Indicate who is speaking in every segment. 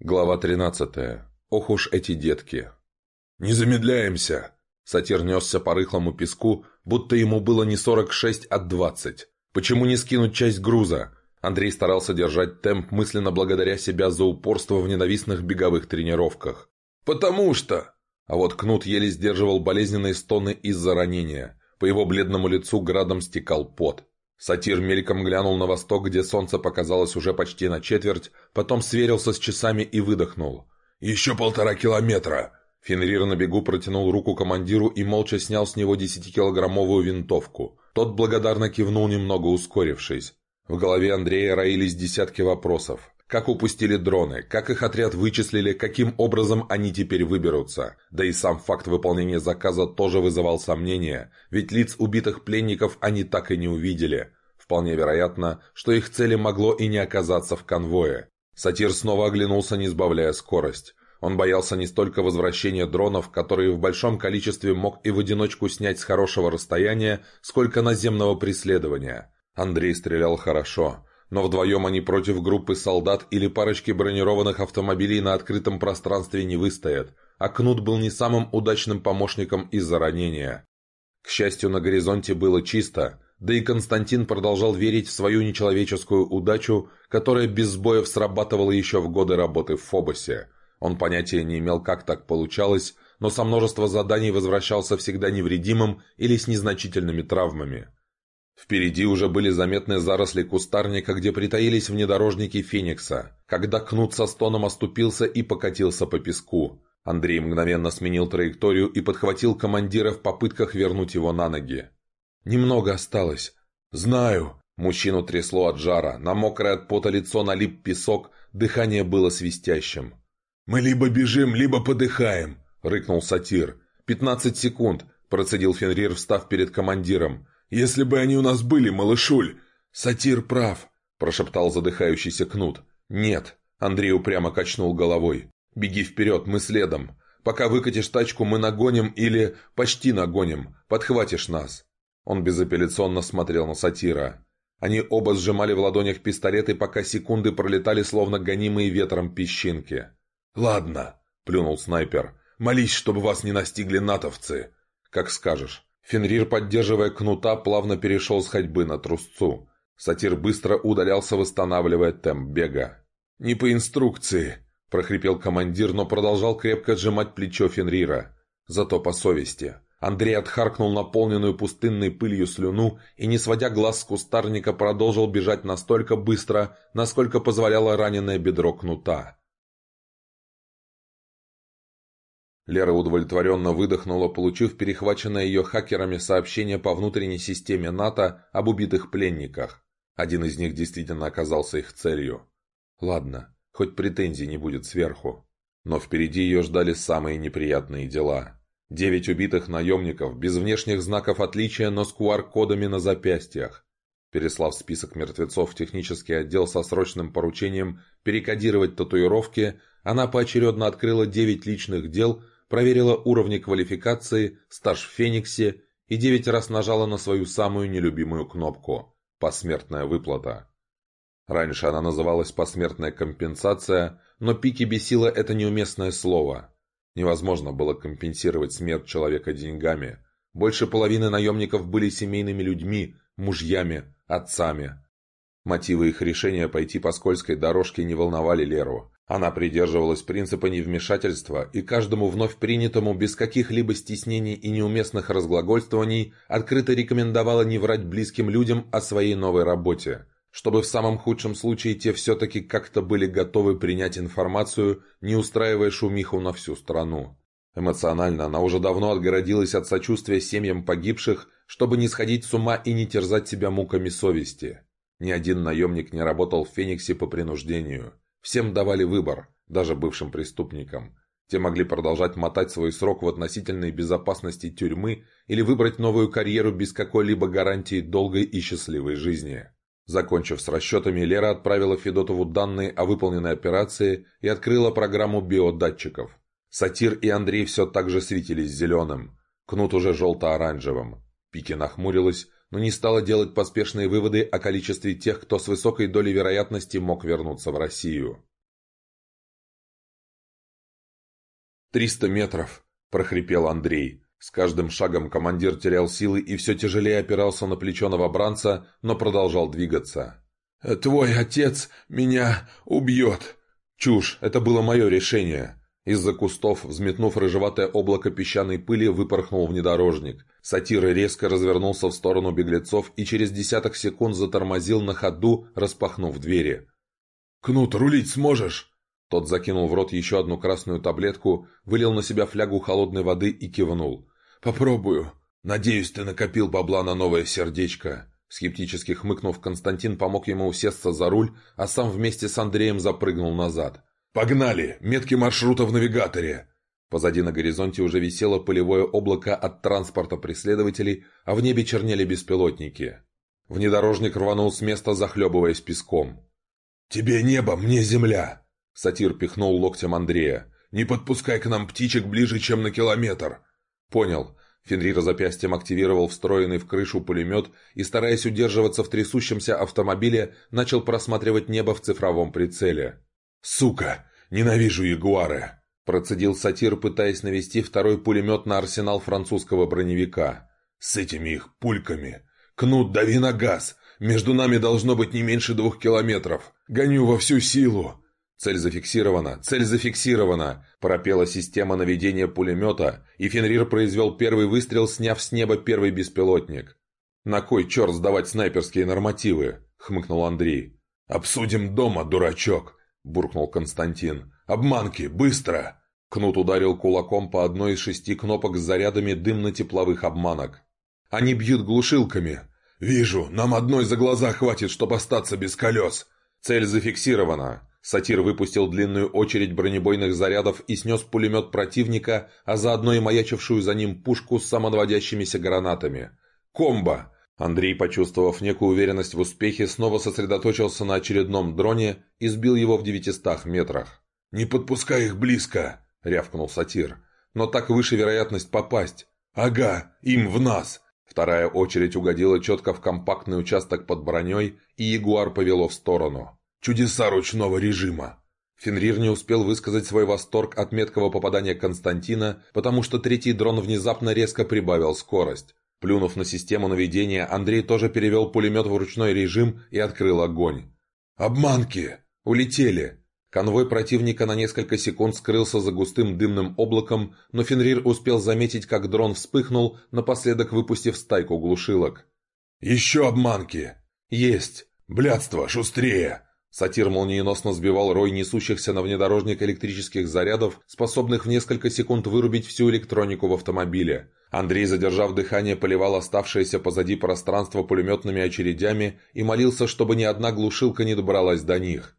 Speaker 1: Глава 13. Ох уж эти детки. «Не замедляемся!» Сатир несся по рыхлому песку, будто ему было не 46, а 20. Почему не скинуть часть груза? Андрей старался держать темп, мысленно благодаря себя за упорство в ненавистных беговых тренировках. «Потому что...» А вот Кнут еле сдерживал болезненные стоны из-за ранения. По его бледному лицу градом стекал пот. Сатир мельком глянул на восток, где солнце показалось уже почти на четверть, потом сверился с часами и выдохнул. «Еще полтора километра!» Фенрир на бегу протянул руку командиру и молча снял с него десятикилограммовую винтовку. Тот благодарно кивнул, немного ускорившись. В голове Андрея роились десятки вопросов. Как упустили дроны, как их отряд вычислили, каким образом они теперь выберутся. Да и сам факт выполнения заказа тоже вызывал сомнения, ведь лиц убитых пленников они так и не увидели. Вполне вероятно, что их цели могло и не оказаться в конвое. Сатир снова оглянулся, не сбавляя скорость. Он боялся не столько возвращения дронов, которые в большом количестве мог и в одиночку снять с хорошего расстояния, сколько наземного преследования. Андрей стрелял хорошо, но вдвоем они против группы солдат или парочки бронированных автомобилей на открытом пространстве не выстоят, а Кнут был не самым удачным помощником из-за ранения. К счастью, на горизонте было чисто, да и Константин продолжал верить в свою нечеловеческую удачу, которая без сбоев срабатывала еще в годы работы в Фобосе. Он понятия не имел, как так получалось, но со множества заданий возвращался всегда невредимым или с незначительными травмами. Впереди уже были заметны заросли кустарника, где притаились внедорожники «Феникса», когда Кнут со стоном оступился и покатился по песку. Андрей мгновенно сменил траекторию и подхватил командира в попытках вернуть его на ноги. «Немного осталось». «Знаю». Мужчину трясло от жара, на мокрое от пота лицо налип песок, дыхание было свистящим. «Мы либо бежим, либо подыхаем», — рыкнул сатир. «Пятнадцать секунд», — процедил Фенрир, встав перед командиром. Если бы они у нас были, малышуль!» «Сатир прав», – прошептал задыхающийся Кнут. «Нет», – Андрей упрямо качнул головой. «Беги вперед, мы следом. Пока выкатишь тачку, мы нагоним или почти нагоним. Подхватишь нас». Он безапелляционно смотрел на сатира. Они оба сжимали в ладонях пистолеты, пока секунды пролетали, словно гонимые ветром песчинки. «Ладно», – плюнул снайпер. «Молись, чтобы вас не настигли натовцы». «Как скажешь». Фенрир, поддерживая кнута, плавно перешел с ходьбы на трусцу. Сатир быстро удалялся, восстанавливая темп бега. «Не по инструкции», – прохрипел командир, но продолжал крепко сжимать плечо Фенрира. Зато по совести. Андрей отхаркнул наполненную пустынной пылью слюну и, не сводя глаз с кустарника, продолжил бежать настолько быстро, насколько позволяло раненое бедро кнута. Лера удовлетворенно выдохнула, получив перехваченное ее хакерами сообщение по внутренней системе НАТО об убитых пленниках. Один из них действительно оказался их целью. Ладно, хоть претензий не будет сверху. Но впереди ее ждали самые неприятные дела. Девять убитых наемников, без внешних знаков отличия, но с QR-кодами на запястьях. Переслав список мертвецов в технический отдел со срочным поручением перекодировать татуировки, она поочередно открыла девять личных дел – проверила уровни квалификации, стаж в Фениксе и девять раз нажала на свою самую нелюбимую кнопку – «Посмертная выплата». Раньше она называлась «посмертная компенсация», но Пики бесило это неуместное слово. Невозможно было компенсировать смерть человека деньгами. Больше половины наемников были семейными людьми, мужьями, отцами. Мотивы их решения пойти по скользкой дорожке не волновали Леру. Она придерживалась принципа невмешательства и каждому вновь принятому без каких-либо стеснений и неуместных разглагольствований открыто рекомендовала не врать близким людям о своей новой работе, чтобы в самом худшем случае те все-таки как-то были готовы принять информацию, не устраивая шумиху на всю страну. Эмоционально она уже давно отгородилась от сочувствия семьям погибших, чтобы не сходить с ума и не терзать себя муками совести. Ни один наемник не работал в Фениксе по принуждению – Всем давали выбор, даже бывшим преступникам. Те могли продолжать мотать свой срок в относительной безопасности тюрьмы или выбрать новую карьеру без какой-либо гарантии долгой и счастливой жизни. Закончив с расчетами, Лера отправила Федотову данные о выполненной операции и открыла программу биодатчиков. Сатир и Андрей все так же светились зеленым, Кнут уже желто-оранжевым. Пики нахмурилась, но не стала делать поспешные выводы о количестве тех, кто с высокой долей вероятности мог вернуться в Россию. «Триста метров!» – прохрипел Андрей. С каждым шагом командир терял силы и все тяжелее опирался на плечо новобранца, но продолжал двигаться. «Твой отец меня убьет!» «Чушь! Это было мое решение!» Из-за кустов, взметнув рыжеватое облако песчаной пыли, выпорхнул внедорожник. Сатир резко развернулся в сторону беглецов и через десяток секунд затормозил на ходу, распахнув двери. «Кнут, рулить сможешь?» Тот закинул в рот еще одну красную таблетку, вылил на себя флягу холодной воды и кивнул. «Попробую. Надеюсь, ты накопил бабла на новое сердечко». Скептически хмыкнув, Константин помог ему усесться за руль, а сам вместе с Андреем запрыгнул назад. «Погнали! Метки маршрута в навигаторе!» Позади на горизонте уже висело полевое облако от транспорта преследователей, а в небе чернели беспилотники. Внедорожник рванул с места, захлебываясь песком. «Тебе небо, мне земля!» Сатир пихнул локтем Андрея. «Не подпускай к нам птичек ближе, чем на километр!» «Понял». Фенрир запястьем активировал встроенный в крышу пулемет и, стараясь удерживаться в трясущемся автомобиле, начал просматривать небо в цифровом прицеле. «Сука! Ненавижу ягуары!» Процедил сатир, пытаясь навести второй пулемет на арсенал французского броневика. «С этими их пульками! Кнут, дави на газ! Между нами должно быть не меньше двух километров! Гоню во всю силу!» «Цель зафиксирована! Цель зафиксирована!» Пропела система наведения пулемета, и Фенрир произвел первый выстрел, сняв с неба первый беспилотник. «На кой черт сдавать снайперские нормативы?» — хмыкнул Андрей. «Обсудим дома, дурачок!» Буркнул Константин. «Обманки! Быстро!» Кнут ударил кулаком по одной из шести кнопок с зарядами дымно-тепловых обманок. «Они бьют глушилками!» «Вижу! Нам одной за глаза хватит, чтобы остаться без колес!» «Цель зафиксирована!» Сатир выпустил длинную очередь бронебойных зарядов и снес пулемет противника, а заодно и маячившую за ним пушку с самонаводящимися гранатами. «Комбо!» Андрей, почувствовав некую уверенность в успехе, снова сосредоточился на очередном дроне и сбил его в девятистах метрах. «Не подпускай их близко!» — рявкнул сатир. «Но так выше вероятность попасть!» «Ага, им в нас!» Вторая очередь угодила четко в компактный участок под броней, и Ягуар повело в сторону. «Чудеса ручного режима!» Фенрир не успел высказать свой восторг от меткого попадания Константина, потому что третий дрон внезапно резко прибавил скорость. Плюнув на систему наведения, Андрей тоже перевел пулемет в ручной режим и открыл огонь. «Обманки! Улетели!» Конвой противника на несколько секунд скрылся за густым дымным облаком, но Фенрир успел заметить, как дрон вспыхнул, напоследок выпустив стайку глушилок. «Еще обманки!» «Есть! Блядство, шустрее!» Сатир молниеносно сбивал рой несущихся на внедорожник электрических зарядов, способных в несколько секунд вырубить всю электронику в автомобиле. Андрей, задержав дыхание, поливал оставшееся позади пространство пулеметными очередями и молился, чтобы ни одна глушилка не добралась до них.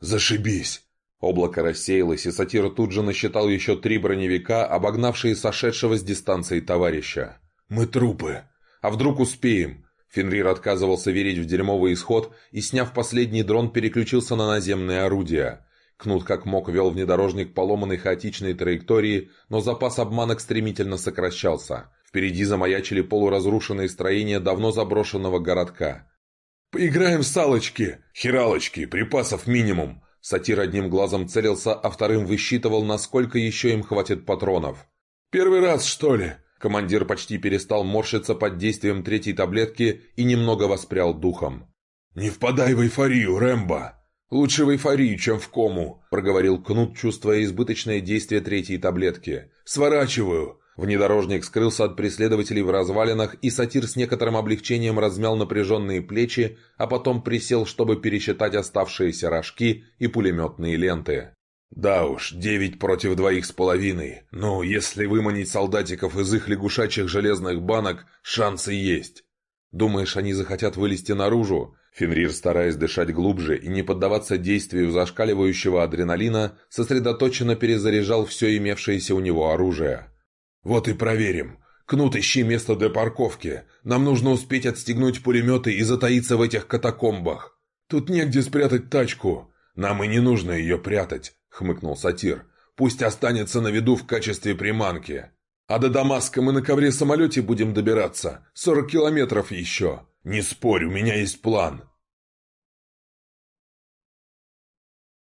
Speaker 1: «Зашибись!» Облако рассеялось, и сатир тут же насчитал еще три броневика, обогнавшие сошедшего с дистанции товарища. «Мы трупы! А вдруг успеем? Фенрир отказывался верить в дерьмовый исход и, сняв последний дрон, переключился на наземные орудия. Кнут как мог вел внедорожник поломанной хаотичной траектории, но запас обманок стремительно сокращался. Впереди замаячили полуразрушенные строения давно заброшенного городка. «Поиграем в салочки! Хиралочки! Припасов минимум!» Сатир одним глазом целился, а вторым высчитывал, насколько еще им хватит патронов. «Первый раз, что ли?» Командир почти перестал морщиться под действием третьей таблетки и немного воспрял духом. «Не впадай в эйфорию, Рэмбо! Лучше в эйфорию, чем в кому!» – проговорил Кнут, чувствуя избыточное действие третьей таблетки. «Сворачиваю!» Внедорожник скрылся от преследователей в развалинах, и сатир с некоторым облегчением размял напряженные плечи, а потом присел, чтобы пересчитать оставшиеся рожки и пулеметные ленты. «Да уж, девять против двоих с половиной. Ну, если выманить солдатиков из их лягушачьих железных банок, шансы есть. Думаешь, они захотят вылезти наружу?» Фенрир, стараясь дышать глубже и не поддаваться действию зашкаливающего адреналина, сосредоточенно перезаряжал все имевшееся у него оружие. «Вот и проверим. Кнут, ищи место для парковки. Нам нужно успеть отстегнуть пулеметы и затаиться в этих катакомбах. Тут негде спрятать тачку. Нам и не нужно ее прятать хмыкнул сатир. «Пусть останется на виду в качестве приманки. А до Дамаска мы на ковре-самолете будем добираться. Сорок километров еще. Не спорь, у меня есть план».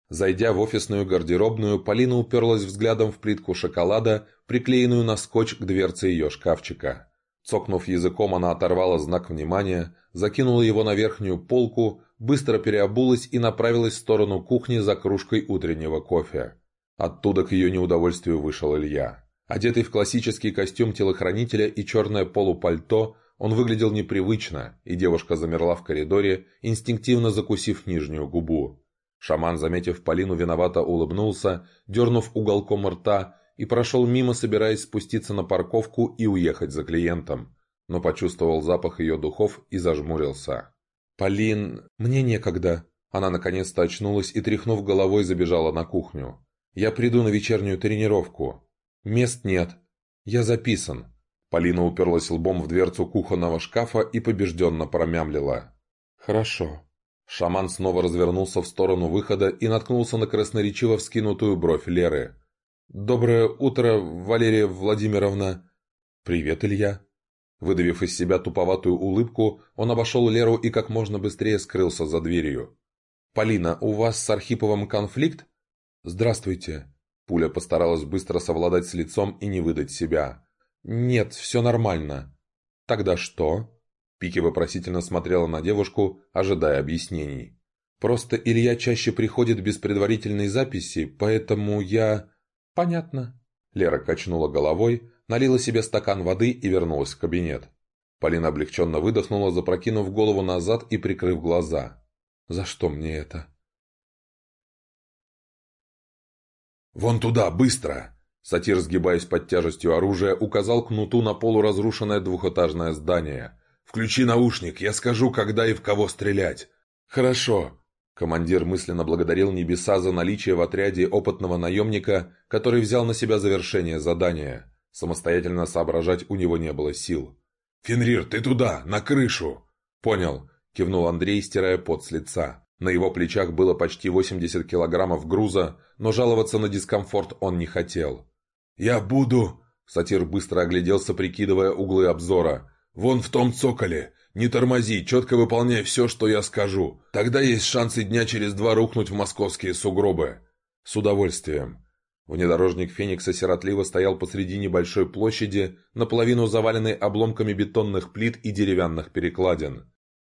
Speaker 1: Зайдя в офисную гардеробную, Полина уперлась взглядом в плитку шоколада, приклеенную на скотч к дверце ее шкафчика. Цокнув языком, она оторвала знак внимания, закинула его на верхнюю полку, быстро переобулась и направилась в сторону кухни за кружкой утреннего кофе. Оттуда к ее неудовольствию вышел Илья. Одетый в классический костюм телохранителя и черное полупальто, он выглядел непривычно, и девушка замерла в коридоре, инстинктивно закусив нижнюю губу. Шаман, заметив Полину, виновато улыбнулся, дернув уголком рта, и прошел мимо, собираясь спуститься на парковку и уехать за клиентом, но почувствовал запах ее духов и зажмурился. «Полин, мне некогда». Она наконец-то очнулась и, тряхнув головой, забежала на кухню. «Я приду на вечернюю тренировку. Мест нет. Я записан». Полина уперлась лбом в дверцу кухонного шкафа и побежденно промямлила. «Хорошо». Шаман снова развернулся в сторону выхода и наткнулся на красноречиво вскинутую бровь Леры. «Доброе утро, Валерия Владимировна!» «Привет, Илья!» Выдавив из себя туповатую улыбку, он обошел Леру и как можно быстрее скрылся за дверью. «Полина, у вас с Архиповым конфликт?» «Здравствуйте!» Пуля постаралась быстро совладать с лицом и не выдать себя. «Нет, все нормально». «Тогда что?» Пики вопросительно смотрела на девушку, ожидая объяснений. «Просто Илья чаще приходит без предварительной записи, поэтому я...» «Понятно». Лера качнула головой, налила себе стакан воды и вернулась в кабинет. Полина облегченно выдохнула, запрокинув голову назад и прикрыв глаза. «За что мне это?» «Вон туда, быстро!» Сатир, сгибаясь под тяжестью оружия, указал кнуту на полуразрушенное двухэтажное здание. «Включи наушник, я скажу, когда и в кого стрелять». «Хорошо». Командир мысленно благодарил небеса за наличие в отряде опытного наемника, который взял на себя завершение задания. Самостоятельно соображать у него не было сил. «Фенрир, ты туда, на крышу!» «Понял», — кивнул Андрей, стирая пот с лица. На его плечах было почти 80 килограммов груза, но жаловаться на дискомфорт он не хотел. «Я буду...» Сатир быстро огляделся, прикидывая углы обзора. «Вон в том цоколе. Не тормози, четко выполняй все, что я скажу. Тогда есть шансы дня через два рухнуть в московские сугробы». «С удовольствием». Внедорожник «Феникса» сиротливо стоял посреди небольшой площади, наполовину заваленной обломками бетонных плит и деревянных перекладин.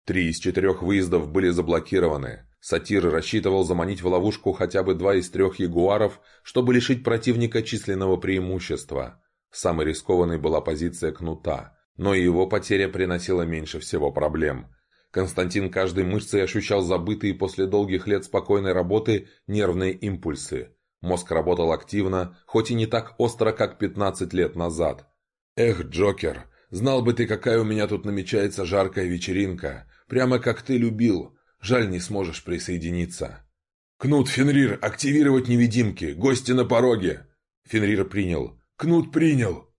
Speaker 1: Три из четырех выездов были заблокированы. Сатир рассчитывал заманить в ловушку хотя бы два из трех ягуаров, чтобы лишить противника численного преимущества. Самой рискованной была позиция кнута но и его потеря приносила меньше всего проблем. Константин каждой мышцей ощущал забытые после долгих лет спокойной работы нервные импульсы. Мозг работал активно, хоть и не так остро, как 15 лет назад. «Эх, Джокер, знал бы ты, какая у меня тут намечается жаркая вечеринка. Прямо как ты любил. Жаль, не сможешь присоединиться». «Кнут, Фенрир, активировать невидимки! Гости на пороге!» Фенрир принял. «Кнут принял!»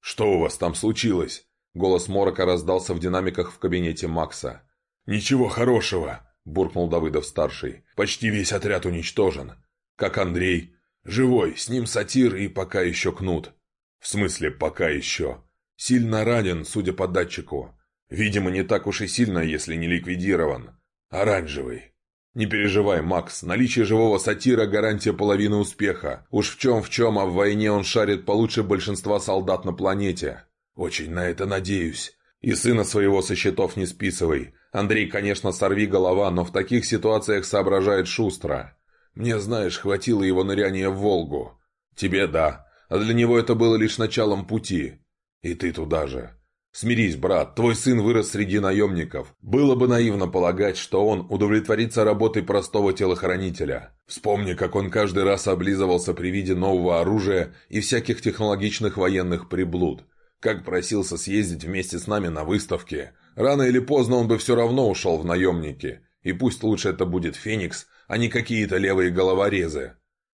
Speaker 1: «Что у вас там случилось?» Голос Морока раздался в динамиках в кабинете Макса. «Ничего хорошего!» – буркнул Давыдов-старший. «Почти весь отряд уничтожен. Как Андрей. Живой, с ним сатир и пока еще кнут. В смысле, пока еще. Сильно ранен, судя по датчику. Видимо, не так уж и сильно, если не ликвидирован. Оранжевый. «Не переживай, Макс, наличие живого сатира – гарантия половины успеха. Уж в чем в чем, а в войне он шарит получше большинства солдат на планете. Очень на это надеюсь. И сына своего со счетов не списывай. Андрей, конечно, сорви голова, но в таких ситуациях соображает шустро. Мне, знаешь, хватило его ныряния в Волгу. Тебе – да, а для него это было лишь началом пути. И ты туда же. Смирись, брат, твой сын вырос среди наемников. Было бы наивно полагать, что он удовлетворится работой простого телохранителя. Вспомни, как он каждый раз облизывался при виде нового оружия и всяких технологичных военных приблуд. Как просился съездить вместе с нами на выставке. Рано или поздно он бы все равно ушел в наемники. И пусть лучше это будет Феникс, а не какие-то левые головорезы.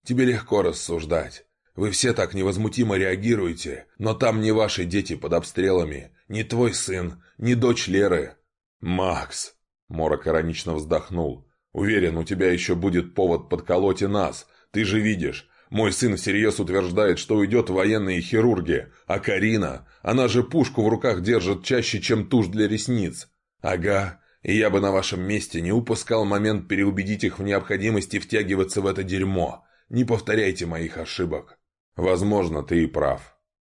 Speaker 1: Тебе легко рассуждать. Вы все так невозмутимо реагируете, но там не ваши дети под обстрелами, не твой сын, не дочь Леры. Макс, Морок иронично вздохнул. Уверен, у тебя еще будет повод подколоть и нас. Ты же видишь, мой сын всерьез утверждает, что уйдет в военные хирурги, а Карина, она же пушку в руках держит чаще, чем тушь для ресниц. Ага, И я бы на вашем месте не упускал момент переубедить их в необходимости втягиваться в это дерьмо. Не повторяйте моих ошибок. Возможно, ты и прав.